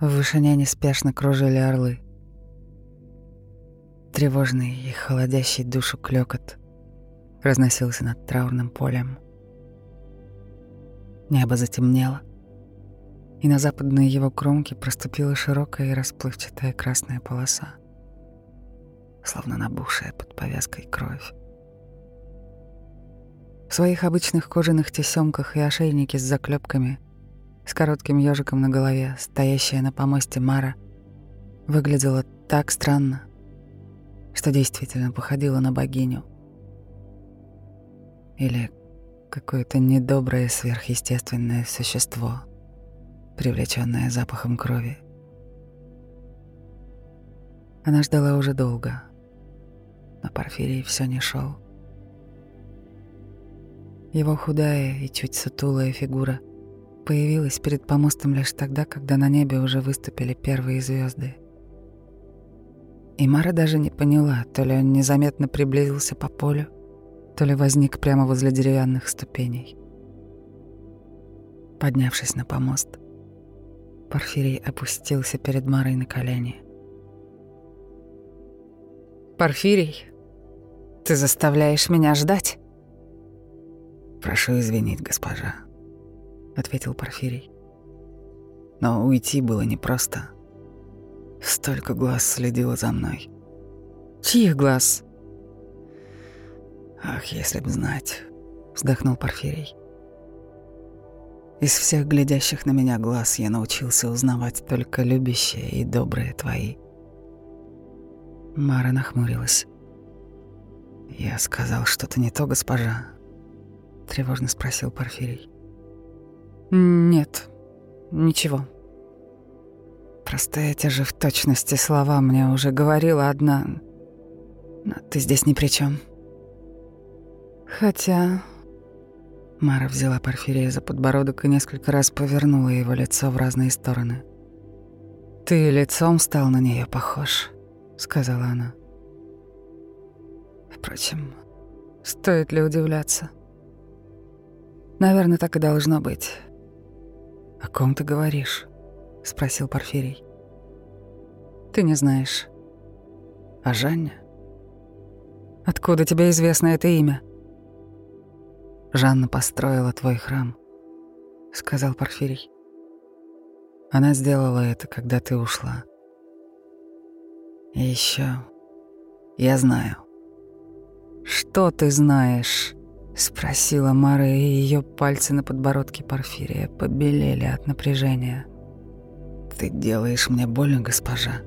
В вышине неспешно кружили орлы. Тревожный и холодящий душу клёкот разносился над траурным полем. Небо затемнело, и на западные его кромки проступила широкая и расплывчатая красная полоса, словно набухшая под повязкой кровь. В своих обычных кожаных тесемках и ошейнике с заклепками, с коротким ежиком на голове, стоящая на помосте Мара, выглядела так странно, что действительно походила на богиню. Или какое-то недоброе сверхъестественное существо, привлеченное запахом крови. Она ждала уже долго, но Порфирий все не шел. Его худая и чуть сутулая фигура появилась перед помостом лишь тогда, когда на небе уже выступили первые звезды. И Мара даже не поняла, то ли он незаметно приблизился по полю, то ли возник прямо возле деревянных ступеней. Поднявшись на помост, Порфирий опустился перед Марой на колени. «Порфирий, ты заставляешь меня ждать?» «Прошу извинить, госпожа», — ответил Порфирий. «Но уйти было непросто. Столько глаз следило за мной». «Чьих глаз?» «Ах, если б знать», — вздохнул Порфирий. «Из всех глядящих на меня глаз я научился узнавать только любящие и добрые твои». Мара нахмурилась. «Я сказал что-то не то, госпожа», тревожно спросил Порфирий. Нет, ничего. Просто эти же в точности слова мне уже говорила одна. Но ты здесь ни при чем. Хотя... Мара взяла Порфирия за подбородок и несколько раз повернула его лицо в разные стороны. «Ты лицом стал на нее похож», — сказала она. Впрочем, стоит ли удивляться? Наверное, так и должно быть. О ком ты говоришь? спросил Порфирий. Ты не знаешь. О Жанне? Откуда тебе известно это имя? Жанна построила твой храм, сказал Порфирий. Она сделала это, когда ты ушла. И еще я знаю. Что ты знаешь? Спросила Мара, и ее пальцы на подбородке Порфирия побелели от напряжения. «Ты делаешь мне больно, госпожа.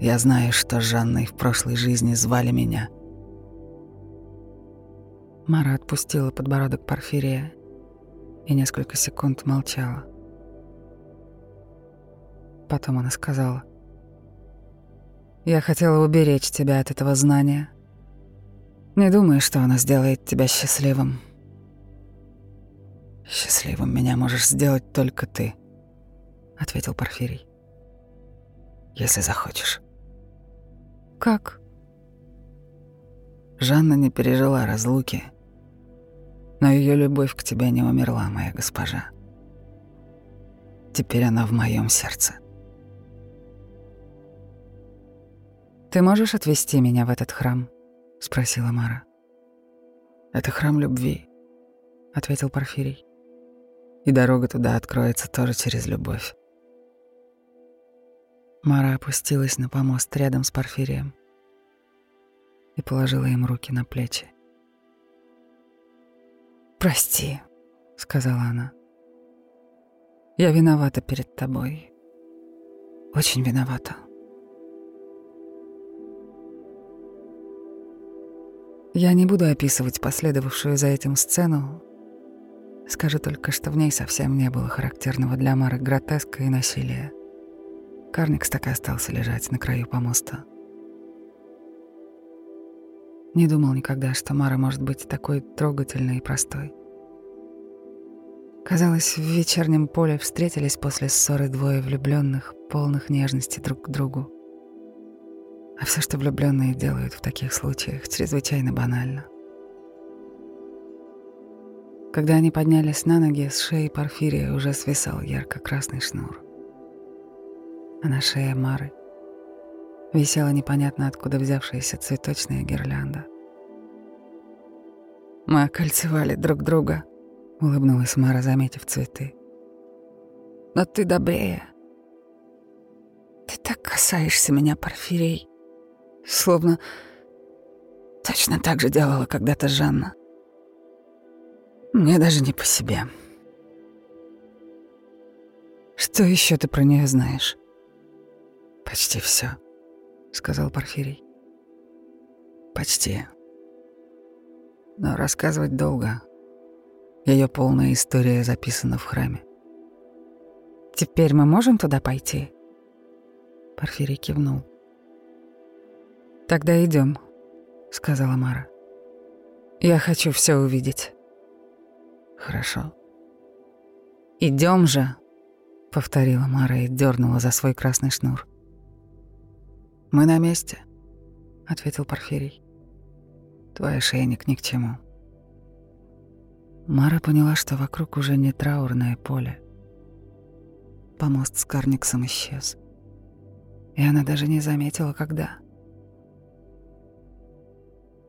Я знаю, что Жанной в прошлой жизни звали меня». Мара отпустила подбородок Порфирия и несколько секунд молчала. Потом она сказала, «Я хотела уберечь тебя от этого знания» Не думаю, что она сделает тебя счастливым. Счастливым меня можешь сделать только ты, ответил Порфирий. Если захочешь. Как? Жанна не пережила разлуки, но ее любовь к тебе не умерла, моя госпожа. Теперь она в моем сердце. Ты можешь отвезти меня в этот храм? — спросила Мара. «Это храм любви», — ответил Порфирий. «И дорога туда откроется тоже через любовь». Мара опустилась на помост рядом с Порфирием и положила им руки на плечи. «Прости», — сказала она. «Я виновата перед тобой. Очень виновата». Я не буду описывать последовавшую за этим сцену. Скажу только, что в ней совсем не было характерного для Мары гротеска и насилия. Карникс так и остался лежать на краю помоста. Не думал никогда, что Мара может быть такой трогательной и простой. Казалось, в вечернем поле встретились после ссоры двое влюбленных, полных нежности друг к другу. А все, что влюбленные делают в таких случаях, чрезвычайно банально. Когда они поднялись на ноги, с шеи Порфирия уже свисал ярко-красный шнур. а на шее Мары висела непонятно откуда взявшаяся цветочная гирлянда. «Мы окольцевали друг друга», — улыбнулась Мара, заметив цветы. «Но ты добрее. Ты так касаешься меня, Порфирий, словно точно так же делала когда-то Жанна. Мне даже не по себе». Что еще ты про нее знаешь? Почти все, сказал Порфирий. Почти. Но рассказывать долго. Ее полная история записана в храме. Теперь мы можем туда пойти? Порфирий кивнул. Тогда идем, сказала Мара. Я хочу все увидеть. Хорошо. Идем же, повторила Мара и дернула за свой красный шнур. Мы на месте, ответил Порфирий. Твой ошейник ни к чему. Мара поняла, что вокруг уже не траурное поле. Помост с Карниксом исчез. И она даже не заметила, когда.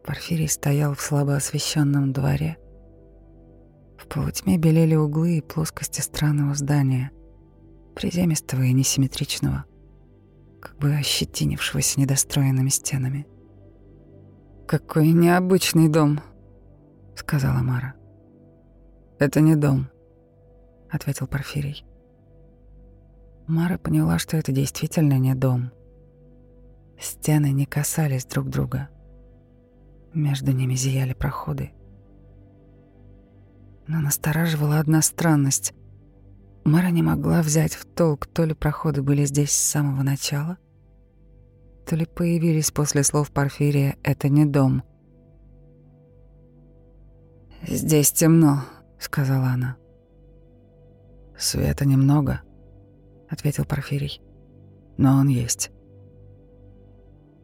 Порфирий стоял в слабо освещенном дворе. В полутьме белели углы и плоскости странного здания приземистого и несимметричного, как бы ощетинившегося недостроенными стенами. «Какой необычный дом», — сказала Мара. «Это не дом», — ответил Порфирий. Мара поняла, что это действительно не дом. Стены не касались друг друга. Между ними зияли проходы. Но настораживала одна странность. Мара не могла взять в толк, то ли проходы были здесь с самого начала, то ли появились после слов Порфирия «это не дом». «Здесь темно», — сказала она. «Света немного», — ответил Порфирий. «Но он есть».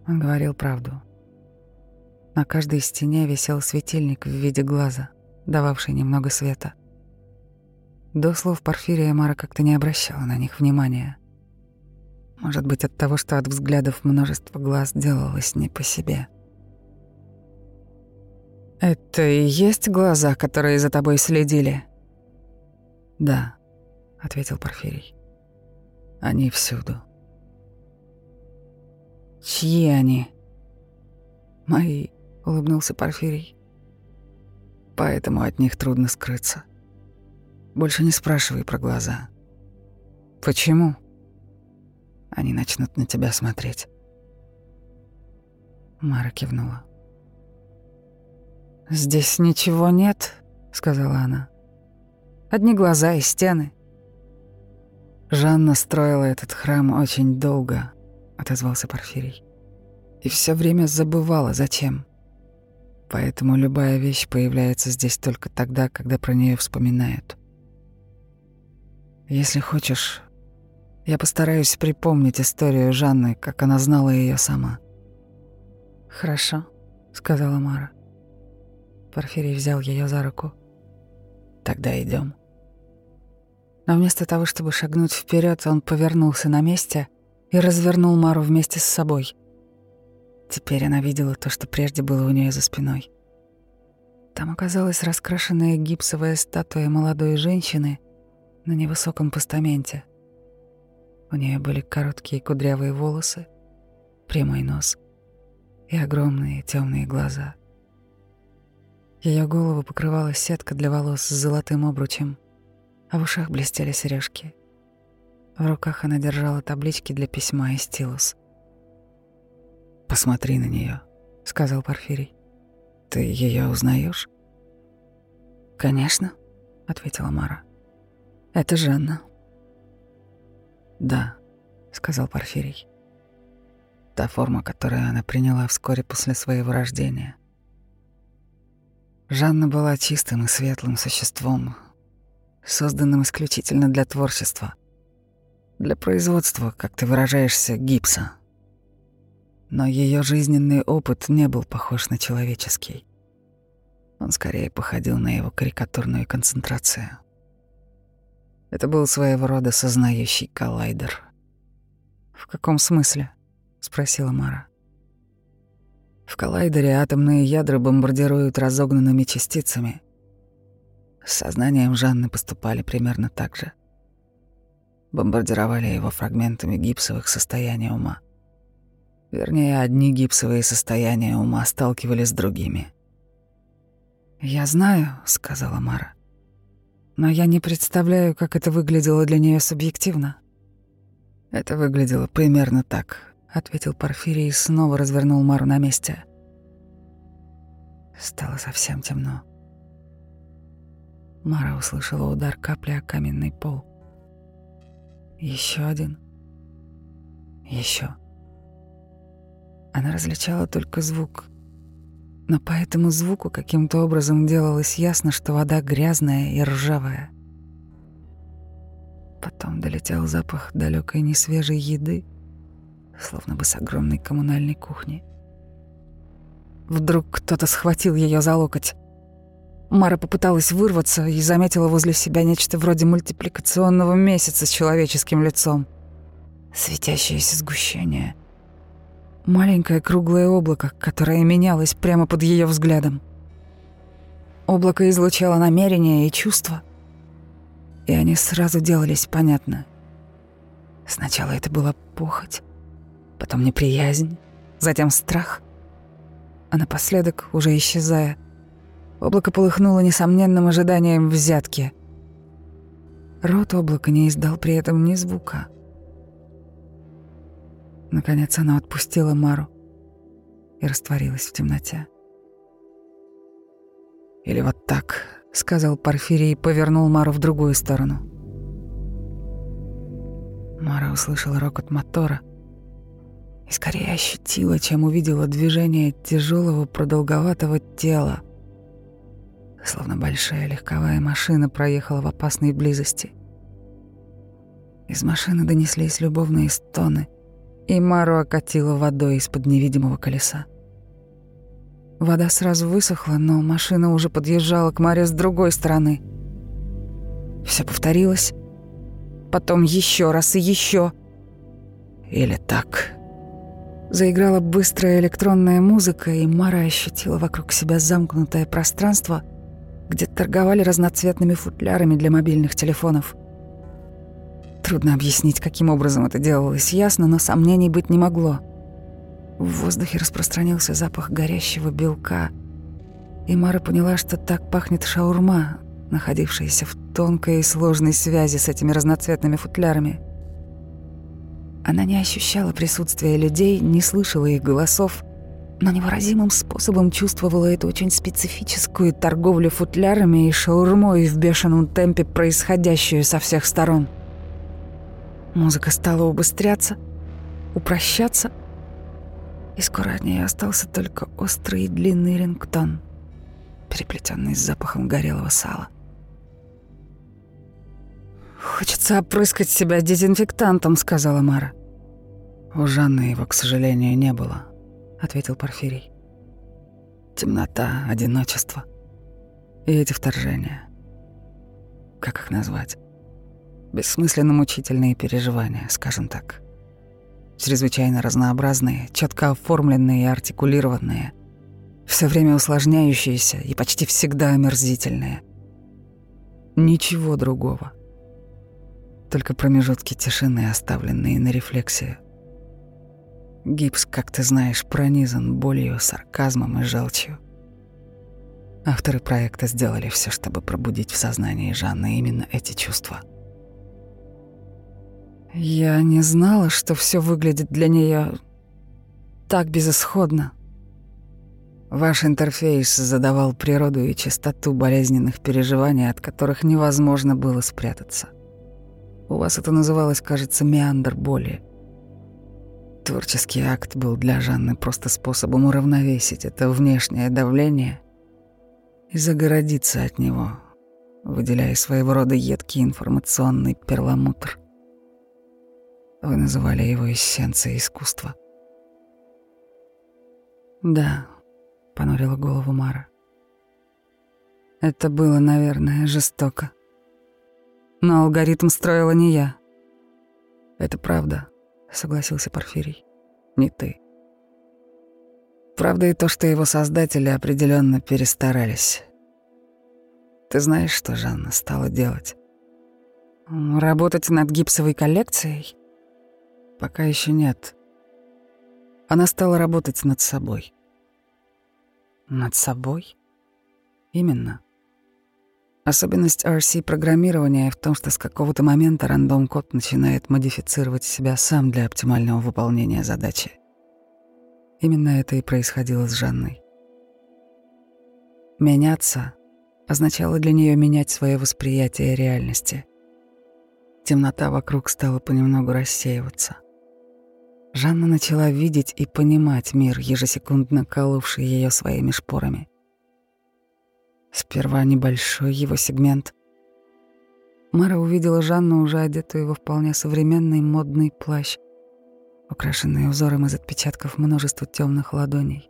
Он говорил правду. На каждой стене висел светильник в виде глаза, дававший немного света. До слов Порфирия Мара как-то не обращала на них внимания. Может быть, от того, что от взглядов множество глаз делалось не по себе. «Это и есть глаза, которые за тобой следили?» «Да», — ответил Порфирий. «Они всюду». «Чьи они?» «Мои», — улыбнулся Порфирий. «Поэтому от них трудно скрыться». Больше не спрашивай про глаза. Почему? Они начнут на тебя смотреть. Мара кивнула. «Здесь ничего нет», — сказала она. «Одни глаза и стены». «Жанна строила этот храм очень долго», — отозвался Порфирий. «И все время забывала, зачем. Поэтому любая вещь появляется здесь только тогда, когда про нее вспоминают. Если хочешь, я постараюсь припомнить историю Жанны, как она знала ее сама. Хорошо, сказала Мара. Порфирий взял ее за руку. Тогда идем. Но вместо того, чтобы шагнуть вперед, он повернулся на месте и развернул Мару вместе с собой. Теперь она видела то, что прежде было у нее за спиной. Там оказалась раскрашенная гипсовая статуя молодой женщины на невысоком постаменте. У нее были короткие кудрявые волосы, прямой нос и огромные темные глаза. Ее голову покрывала сетка для волос с золотым обручем, а в ушах блестели сережки. В руках она держала таблички для письма и стилус. «Посмотри на нее, сказал Порфирий. «Ты ее узнаешь? «Конечно», — ответила Мара. Это Жанна. Да, сказал Порфирий. Та форма, которую она приняла вскоре после своего рождения. Жанна была чистым и светлым существом, созданным исключительно для творчества, для производства, как ты выражаешься, гипса. Но ее жизненный опыт не был похож на человеческий. Он скорее походил на его карикатурную концентрацию. Это был своего рода сознающий коллайдер. «В каком смысле?» — спросила Мара. В коллайдере атомные ядра бомбардируют разогнанными частицами. С сознанием Жанны поступали примерно так же. Бомбардировали его фрагментами гипсовых состояний ума. Вернее, одни гипсовые состояния ума сталкивались с другими. «Я знаю», — сказала Мара. «Но я не представляю, как это выглядело для нее субъективно». «Это выглядело примерно так», ответил Порфирий и снова развернул Мару на месте. Стало совсем темно. Мара услышала удар капли о каменный пол. Еще один. Еще. Она различала только звук. Но по этому звуку каким-то образом делалось ясно, что вода грязная и ржавая. Потом долетел запах далекой несвежей еды, словно бы с огромной коммунальной кухни. Вдруг кто-то схватил ее за локоть. Мара попыталась вырваться и заметила возле себя нечто вроде мультипликационного месяца с человеческим лицом. Светящееся сгущение. Маленькое круглое облако, которое менялось прямо под ее взглядом. Облако излучало намерения и чувства, и они сразу делались понятны. Сначала это была похоть, потом неприязнь, затем страх. А напоследок, уже исчезая, облако полыхнуло несомненным ожиданием взятки. Рот облака не издал при этом ни звука. Наконец она отпустила Мару и растворилась в темноте. «Или вот так», — сказал Порфирий и повернул Мару в другую сторону. Мара услышала рокот мотора — и скорее ощутила, чем увидела движение тяжелого продолговатого тела, словно большая легковая машина проехала в опасной близости. Из машины донеслись любовные стоны, и Мару окатила водой из-под невидимого колеса. Вода сразу высохла, но машина уже подъезжала к Маре с другой стороны. Все повторилось, потом еще раз и еще. Или так. Заиграла быстрая электронная музыка, и Мара ощутила вокруг себя замкнутое пространство, где торговали разноцветными футлярами для мобильных телефонов. Трудно объяснить, каким образом это делалось ясно, но сомнений быть не могло. В воздухе распространился запах горящего белка, и Мара поняла, что так пахнет шаурма, находившаяся в тонкой и сложной связи с этими разноцветными футлярами — она не ощущала присутствия людей, не слышала их голосов, но невыразимым способом чувствовала эту очень специфическую торговлю футлярами и шаурмой в бешеном темпе, происходящую со всех сторон. Музыка стала убыстряться, упрощаться, и скоро от нее остался только острый и длинный рингтон, переплетенный с запахом горелого сала. «Хочется опрыскать себя дезинфектантом», — сказала Мара. «У Жанны его, к сожалению, не было», — ответил Порфирий. «Темнота, одиночество и эти вторжения. Как их назвать? Бессмысленно мучительные переживания, скажем так. Чрезвычайно разнообразные, четко оформленные и артикулированные, все время усложняющиеся и почти всегда омерзительные. Ничего другого» только промежутки тишины, оставленные на рефлексию. Гипс, как ты знаешь, пронизан болью, сарказмом и желчью. Авторы проекта сделали все, чтобы пробудить в сознании Жанны именно эти чувства. Я не знала, что все выглядит для нее так безысходно. Ваш интерфейс задавал природу и частоту болезненных переживаний, от которых невозможно было спрятаться. У вас это называлось, кажется, меандр боли. Творческий акт был для Жанны просто способом уравновесить это внешнее давление и загородиться от него, выделяя своего рода едкий информационный перламутр. Вы называли его эссенцией искусства. «Да», — понурила голову Мара. «Это было, наверное, жестоко». Но алгоритм строила не я. Это правда, согласился Порфирий. Не ты. Правда и то, что его создатели определенно перестарались. Ты знаешь, что Жанна стала делать? Работать над гипсовой коллекцией? Пока еще нет. Она стала работать над собой. Над собой? Именно. Особенность RC-программирования в том, что с какого-то момента рандом-код начинает модифицировать себя сам для оптимального выполнения задачи. Именно это и происходило с Жанной. Меняться означало для нее менять свое восприятие реальности. Темнота вокруг стала понемногу рассеиваться. Жанна начала видеть и понимать мир, ежесекундно коловший ее своими шпорами. Сперва небольшой его сегмент. Мара увидела Жанну, уже одетую во вполне современный модный плащ, украшенный узором из отпечатков множества темных ладоней.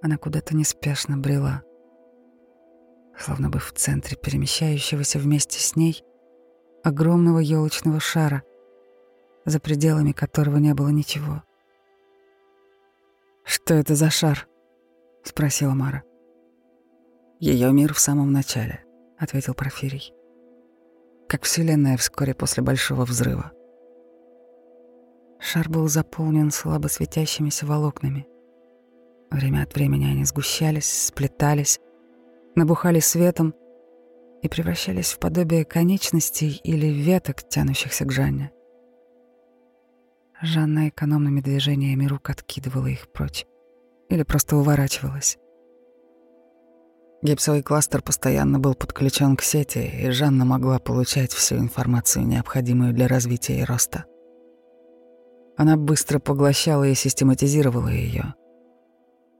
Она куда-то неспешно брела, словно бы в центре перемещающегося вместе с ней огромного елочного шара, за пределами которого не было ничего. «Что это за шар?» — спросила Мара. Ее мир в самом начале, ответил Порфирий. Как Вселенная вскоре после Большого взрыва. Шар был заполнен слабо светящимися волокнами. Время от времени они сгущались, сплетались, набухали светом и превращались в подобие конечностей или веток, тянущихся к Жанне. Жанна экономными движениями рук откидывала их прочь или просто уворачивалась. Гипсовый кластер постоянно был подключен к сети, и Жанна могла получать всю информацию, необходимую для развития и роста. Она быстро поглощала и систематизировала ее,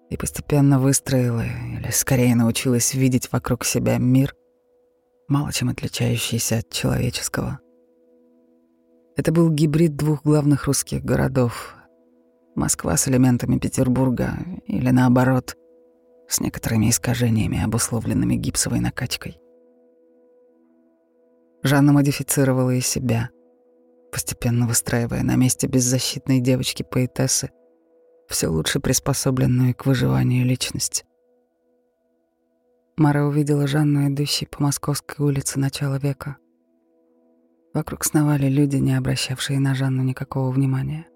и постепенно выстроила, или скорее научилась видеть вокруг себя мир, мало чем отличающийся от человеческого. Это был гибрид двух главных русских городов — Москва с элементами Петербурга, или наоборот — с некоторыми искажениями, обусловленными гипсовой накачкой. Жанна модифицировала и себя, постепенно выстраивая на месте беззащитной девочки-поэтессы все лучше приспособленную к выживанию личность. Мара увидела Жанну, идущей по Московской улице начала века. Вокруг сновали люди, не обращавшие на Жанну никакого внимания.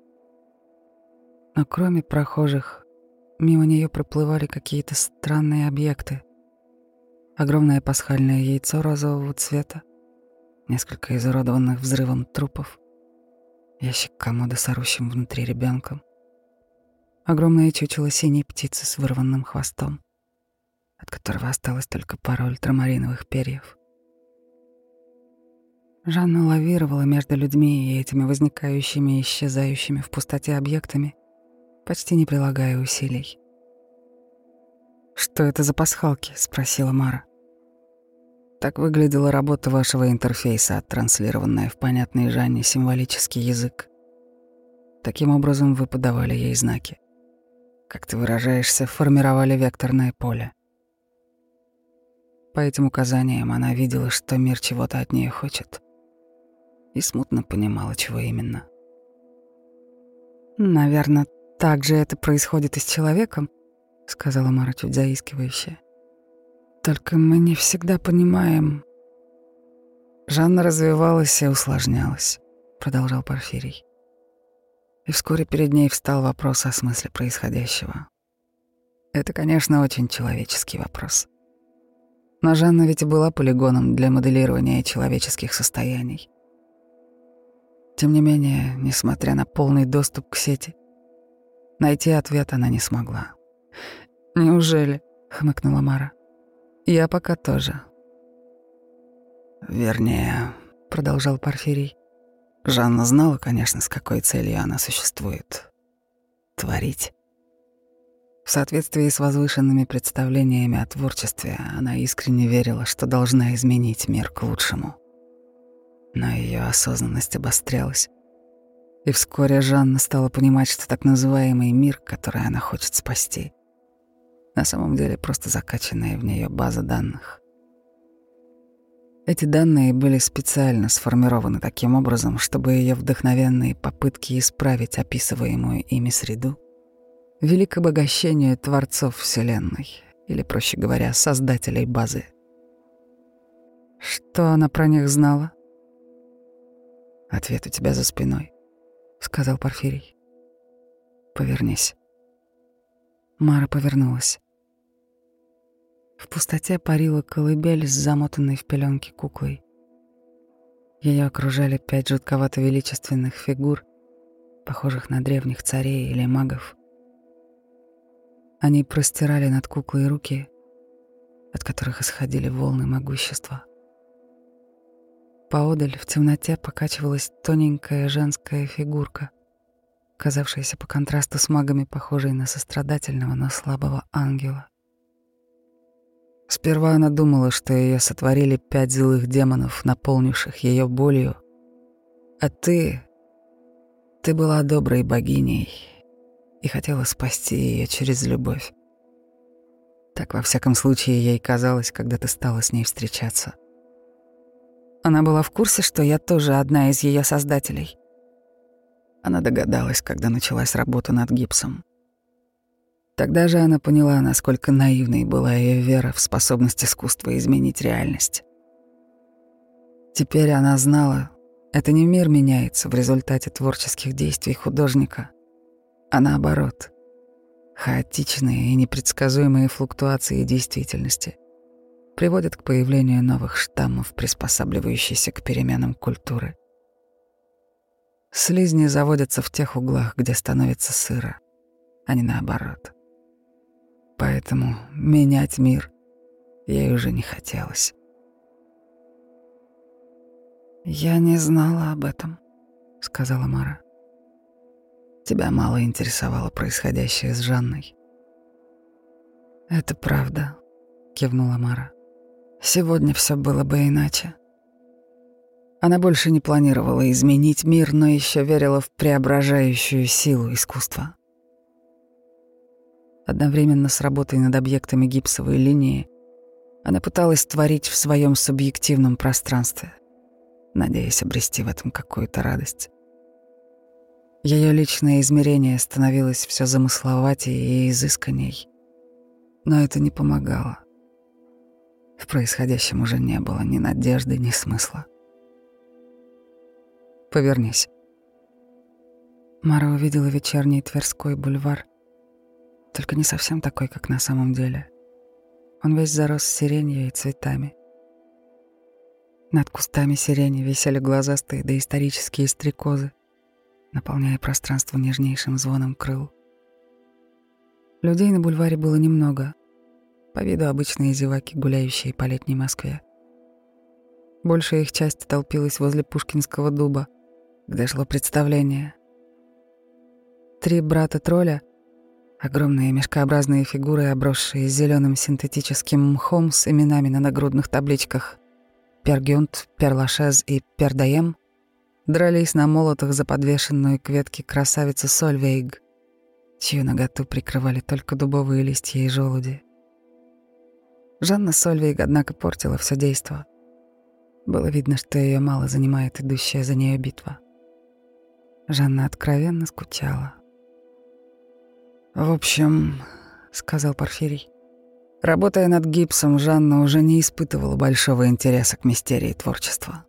Но кроме прохожих, Мимо нее проплывали какие-то странные объекты. Огромное пасхальное яйцо розового цвета, несколько изуродованных взрывом трупов, ящик комода с орущим внутри ребенком, огромное чучело синей птицы с вырванным хвостом, от которого осталось только пара ультрамариновых перьев. Жанна лавировала между людьми и этими возникающими и исчезающими в пустоте объектами, почти не прилагая усилий. «Что это за пасхалки?» — спросила Мара. Так выглядела работа вашего интерфейса, оттранслированная в понятный Жанне символический язык. Таким образом вы подавали ей знаки. Как ты выражаешься, формировали векторное поле. По этим указаниям она видела, что мир чего-то от нее хочет, и смутно понимала, чего именно. Наверное, так же это происходит и с человеком, сказала Мара чуть заискивающе. Только мы не всегда понимаем. Жанна развивалась и усложнялась, продолжал Порфирий. И вскоре перед ней встал вопрос о смысле происходящего. Это, конечно, очень человеческий вопрос. Но Жанна ведь и была полигоном для моделирования человеческих состояний. Тем не менее, несмотря на полный доступ к сети, Найти ответ она не смогла. «Неужели?» — хмыкнула Мара. «Я пока тоже». «Вернее», — продолжал Порфирий, Жанна знала, конечно, с какой целью она существует. Творить. В соответствии с возвышенными представлениями о творчестве, она искренне верила, что должна изменить мир к лучшему. Но ее осознанность обострялась, и вскоре Жанна стала понимать, что так называемый мир, который она хочет спасти, на самом деле просто закачанная в нее база данных. Эти данные были специально сформированы таким образом, чтобы ее вдохновенные попытки исправить описываемую ими среду вели к обогащению творцов Вселенной, или, проще говоря, создателей базы. Что она про них знала? Ответ у тебя за спиной, сказал Порфирий. Повернись. Мара повернулась. В пустоте парила колыбель с замотанной в пеленки куклой. Ее окружали пять жутковато величественных фигур, похожих на древних царей или магов. Они простирали над куклой руки, от которых исходили волны могущества. Поодаль в темноте покачивалась тоненькая женская фигурка, казавшаяся по контрасту с магами похожей на сострадательного, но слабого ангела. Сперва она думала, что ее сотворили пять злых демонов, наполнивших ее болью. А ты... Ты была доброй богиней и хотела спасти ее через любовь. Так, во всяком случае, ей казалось, когда ты стала с ней встречаться. Она была в курсе, что я тоже одна из ее создателей. Она догадалась, когда началась работа над гипсом. Тогда же она поняла, насколько наивной была ее вера в способность искусства изменить реальность. Теперь она знала, это не мир меняется в результате творческих действий художника, а наоборот, хаотичные и непредсказуемые флуктуации действительности приводят к появлению новых штаммов, приспосабливающихся к переменам культуры. Слизни заводятся в тех углах, где становится сыро, а не наоборот. Поэтому менять мир ей уже не хотелось. «Я не знала об этом», — сказала Мара. «Тебя мало интересовало происходящее с Жанной». «Это правда», — кивнула Мара. «Сегодня все было бы иначе». Она больше не планировала изменить мир, но еще верила в преображающую силу искусства. Одновременно с работой над объектами гипсовой линии она пыталась творить в своем субъективном пространстве, надеясь обрести в этом какую-то радость. Ее личное измерение становилось все замысловатее и изысканней, но это не помогало. В происходящем уже не было ни надежды, ни смысла. «Повернись». Мара увидела вечерний Тверской бульвар — только не совсем такой, как на самом деле. Он весь зарос сиренью и цветами. Над кустами сирени висели глазастые доисторические стрекозы, наполняя пространство нежнейшим звоном крыл. Людей на бульваре было немного, по виду обычные зеваки, гуляющие по летней Москве. Большая их часть толпилась возле Пушкинского дуба, где шло представление. Три брата-тролля Огромные мешкообразные фигуры, обросшие зеленым синтетическим мхом с именами на нагрудных табличках Пергюнт, Перлашез и Пердаем, дрались на молотах за подвешенную к ветке красавицу Сольвейг, чью наготу прикрывали только дубовые листья и желуди. Жанна Сольвейг, однако, портила все действо. Было видно, что ее мало занимает идущая за нее битва. Жанна откровенно скучала. «В общем», — сказал Порфирий, работая над гипсом, Жанна уже не испытывала большого интереса к мистерии творчества.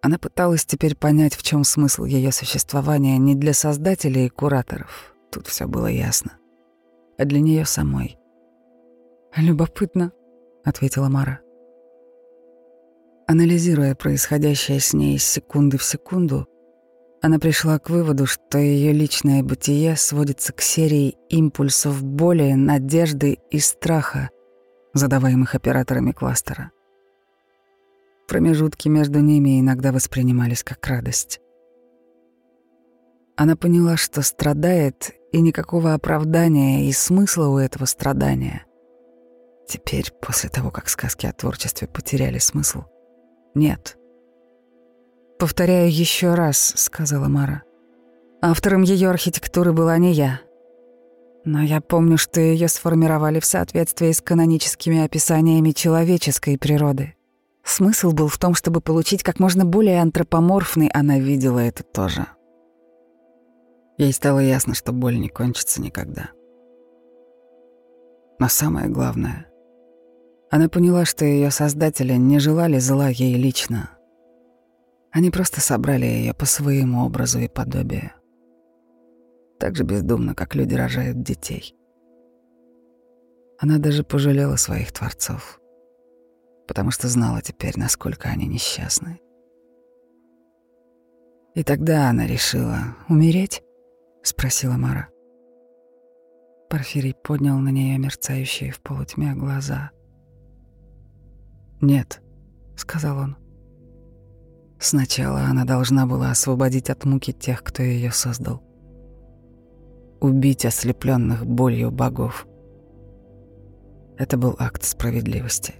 Она пыталась теперь понять, в чем смысл ее существования не для создателей и кураторов, тут все было ясно, а для нее самой. «Любопытно», — ответила Мара. Анализируя происходящее с ней с секунды в секунду, она пришла к выводу, что ее личное бытие сводится к серии импульсов боли, надежды и страха, задаваемых операторами кластера. Промежутки между ними иногда воспринимались как радость. Она поняла, что страдает, и никакого оправдания и смысла у этого страдания. Теперь, после того, как сказки о творчестве потеряли смысл, нет — «Повторяю еще раз», — сказала Мара. «Автором ее архитектуры была не я. Но я помню, что ее сформировали в соответствии с каноническими описаниями человеческой природы. Смысл был в том, чтобы получить как можно более антропоморфный, она видела это тоже. Ей стало ясно, что боль не кончится никогда. Но самое главное, она поняла, что ее создатели не желали зла ей лично. Они просто собрали ее по своему образу и подобию. Так же бездумно, как люди рожают детей. Она даже пожалела своих творцов, потому что знала теперь, насколько они несчастны. И тогда она решила умереть, спросила Мара. Порфирий поднял на нее мерцающие в полутьме глаза. «Нет», — сказал он. «Сначала она должна была освободить от муки тех, кто ее создал. Убить ослепленных болью богов. Это был акт справедливости.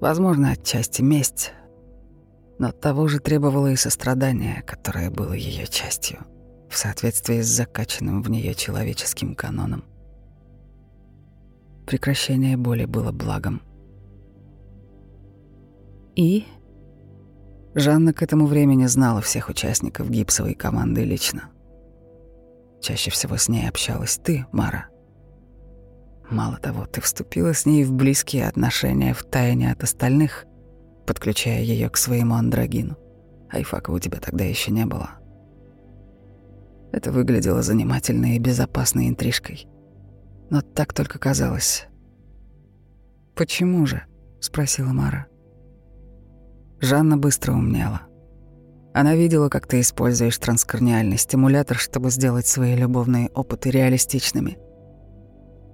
Возможно, отчасти месть, но того же требовало и сострадание, которое было ее частью в соответствии с закачанным в нее человеческим каноном. Прекращение боли было благом. И Жанна к этому времени знала всех участников гипсовой команды лично. Чаще всего с ней общалась ты, Мара. Мало того, ты вступила с ней в близкие отношения в тайне от остальных, подключая ее к своему андрогину. Айфака у тебя тогда еще не было. — это выглядело занимательной и безопасной интрижкой. Но так только казалось. «Почему же?» — спросила Мара. Жанна быстро умнела. Она видела, как ты используешь транскорниальный стимулятор, чтобы сделать свои любовные опыты реалистичными.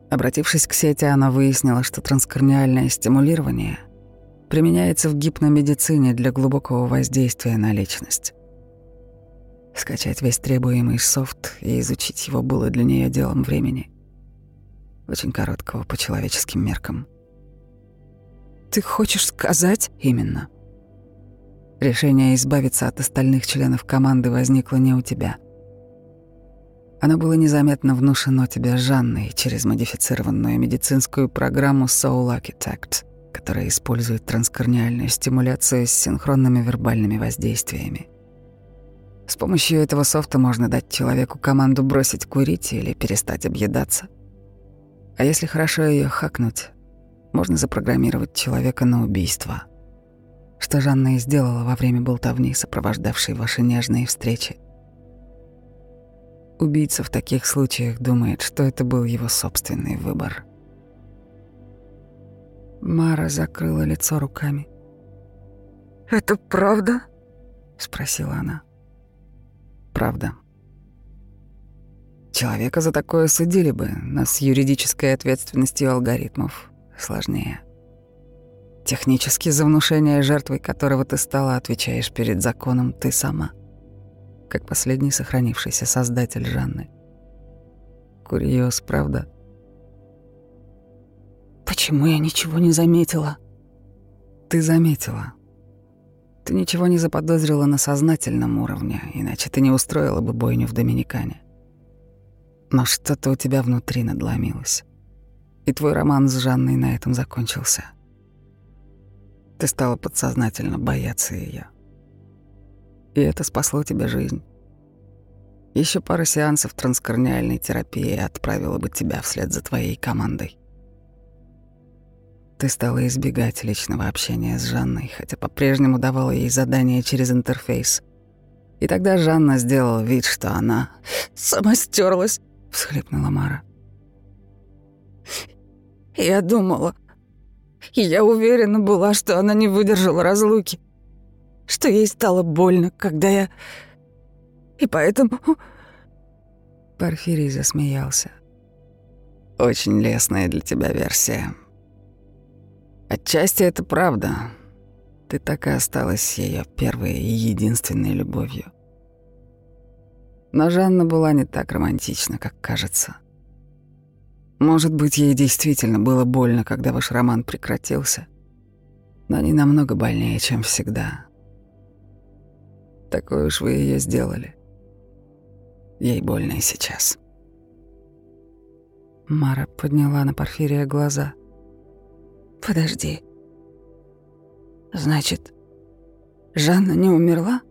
Обратившись к сети, она выяснила, что транскорниальное стимулирование применяется в гипномедицине для глубокого воздействия на личность. Скачать весь требуемый софт и изучить его было для нее делом времени. Очень короткого по человеческим меркам. «Ты хочешь сказать?» «Именно». Решение избавиться от остальных членов команды возникло не у тебя. Оно было незаметно внушено тебе Жанной через модифицированную медицинскую программу Soul Architect, которая использует транскорниальную стимуляцию с синхронными вербальными воздействиями. С помощью этого софта можно дать человеку команду бросить курить или перестать объедаться. А если хорошо ее хакнуть, можно запрограммировать человека на убийство. Что Жанна и сделала во время болтовни, сопровождавшей ваши нежные встречи. Убийца в таких случаях думает, что это был его собственный выбор. Мара закрыла лицо руками. «Это правда?» — спросила она правда. Человека за такое судили бы, но с юридической ответственностью алгоритмов сложнее. Технически за внушение жертвой которого ты стала, отвечаешь перед законом ты сама, как последний сохранившийся создатель Жанны. Курьез, правда? Почему я ничего не заметила? Ты заметила. Ты ничего не заподозрила на сознательном уровне, иначе ты не устроила бы бойню в Доминикане. Но что-то у тебя внутри надломилось. И твой роман с Жанной на этом закончился. Ты стала подсознательно бояться ее. И это спасло тебе жизнь. Еще пара сеансов транскорниальной терапии отправила бы тебя вслед за твоей командой. Ты стала избегать личного общения с Жанной, хотя по-прежнему давала ей задания через интерфейс. И тогда Жанна сделала вид, что она сама стерлась, всхлипнула Мара. Я думала, я уверена была, что она не выдержала разлуки, что ей стало больно, когда я... И поэтому... Порфирий засмеялся. Очень лестная для тебя версия. Отчасти это правда. Ты так и осталась ее первой и единственной любовью. Но Жанна была не так романтична, как кажется. Может быть, ей действительно было больно, когда ваш роман прекратился, но не намного больнее, чем всегда. Такой уж вы ее сделали. Ей больно и сейчас. Мара подняла на Порфирия глаза — «Подожди. Значит, Жанна не умерла?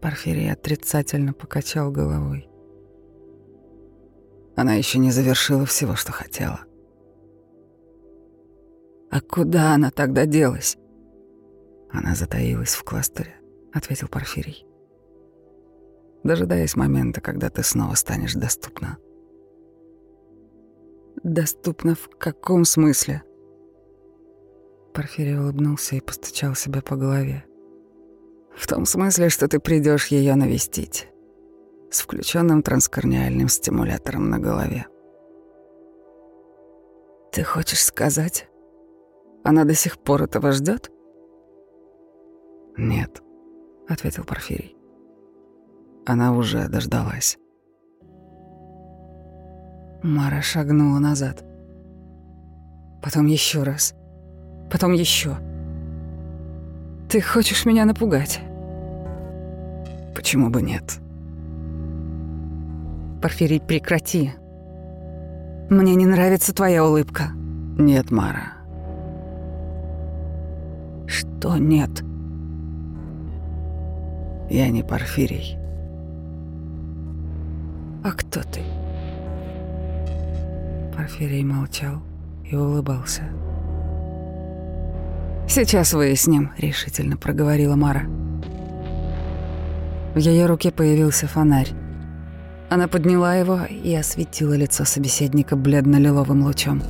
Порфирий отрицательно покачал головой. Она еще не завершила всего, что хотела. А куда она тогда делась? Она затаилась в кластере, ответил Порфирий. Дожидаясь момента, когда ты снова станешь доступна. Доступна в каком смысле? Порфирий улыбнулся и постучал себя по голове. В том смысле, что ты придешь ее навестить. С включенным транскорниальным стимулятором на голове. Ты хочешь сказать, она до сих пор этого ждет? Нет, ответил Порфирий. Она уже дождалась. Мара шагнула назад. Потом еще раз. Потом еще. Ты хочешь меня напугать? Почему бы нет? Порфирий, прекрати. Мне не нравится твоя улыбка. Нет, Мара. Что нет? Я не Порфирий. А кто ты? Порфирий молчал и улыбался. «Сейчас выясним», — решительно проговорила Мара. В ее руке появился фонарь. Она подняла его и осветила лицо собеседника бледно-лиловым лучом.